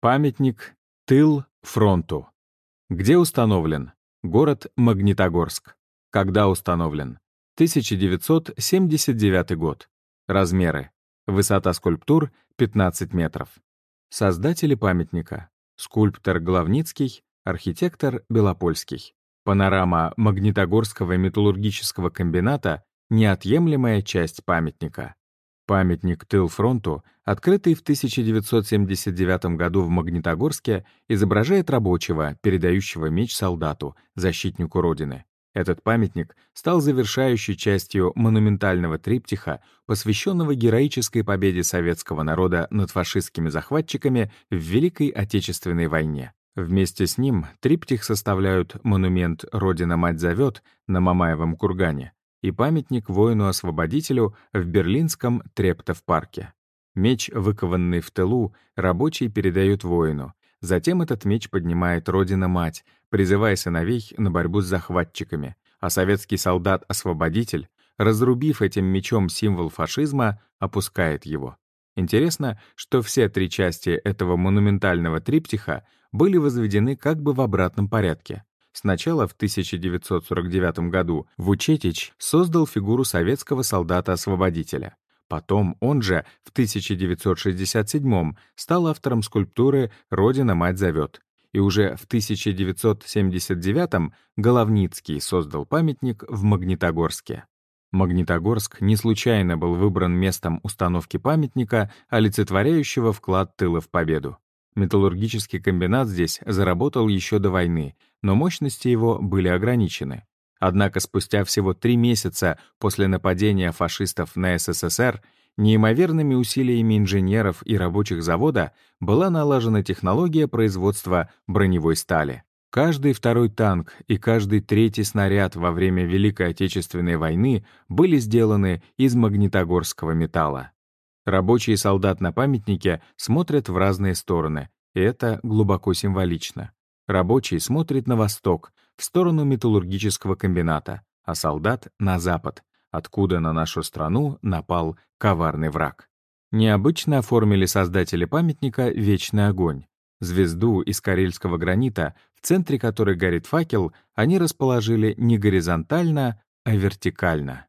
Памятник «Тыл фронту». Где установлен? Город Магнитогорск. Когда установлен? 1979 год. Размеры. Высота скульптур — 15 метров. Создатели памятника. Скульптор Главницкий, архитектор Белопольский. Панорама Магнитогорского металлургического комбината — неотъемлемая часть памятника. Памятник Тыл фронту, открытый в 1979 году в Магнитогорске, изображает рабочего, передающего меч солдату, защитнику Родины. Этот памятник стал завершающей частью монументального триптиха, посвященного героической победе советского народа над фашистскими захватчиками в Великой Отечественной войне. Вместе с ним триптих составляют монумент «Родина-мать зовет» на Мамаевом кургане и памятник воину-освободителю в берлинском Трептов-парке. Меч, выкованный в тылу, рабочий передают воину. Затем этот меч поднимает Родина-мать, призывая сыновей на борьбу с захватчиками, а советский солдат-освободитель, разрубив этим мечом символ фашизма, опускает его. Интересно, что все три части этого монументального триптиха были возведены как бы в обратном порядке. Сначала в 1949 году Вучетич создал фигуру советского солдата-освободителя. Потом он же в 1967 стал автором скульптуры «Родина-мать зовет». И уже в 1979 Головницкий создал памятник в Магнитогорске. Магнитогорск не случайно был выбран местом установки памятника, олицетворяющего вклад тыла в победу. Металлургический комбинат здесь заработал еще до войны, но мощности его были ограничены. Однако спустя всего три месяца после нападения фашистов на СССР неимоверными усилиями инженеров и рабочих завода была налажена технология производства броневой стали. Каждый второй танк и каждый третий снаряд во время Великой Отечественной войны были сделаны из магнитогорского металла. Рабочие солдат на памятнике смотрят в разные стороны, и это глубоко символично. Рабочий смотрит на восток, в сторону металлургического комбината, а солдат — на запад, откуда на нашу страну напал коварный враг. Необычно оформили создатели памятника «Вечный огонь». Звезду из карельского гранита, в центре которой горит факел, они расположили не горизонтально, а вертикально.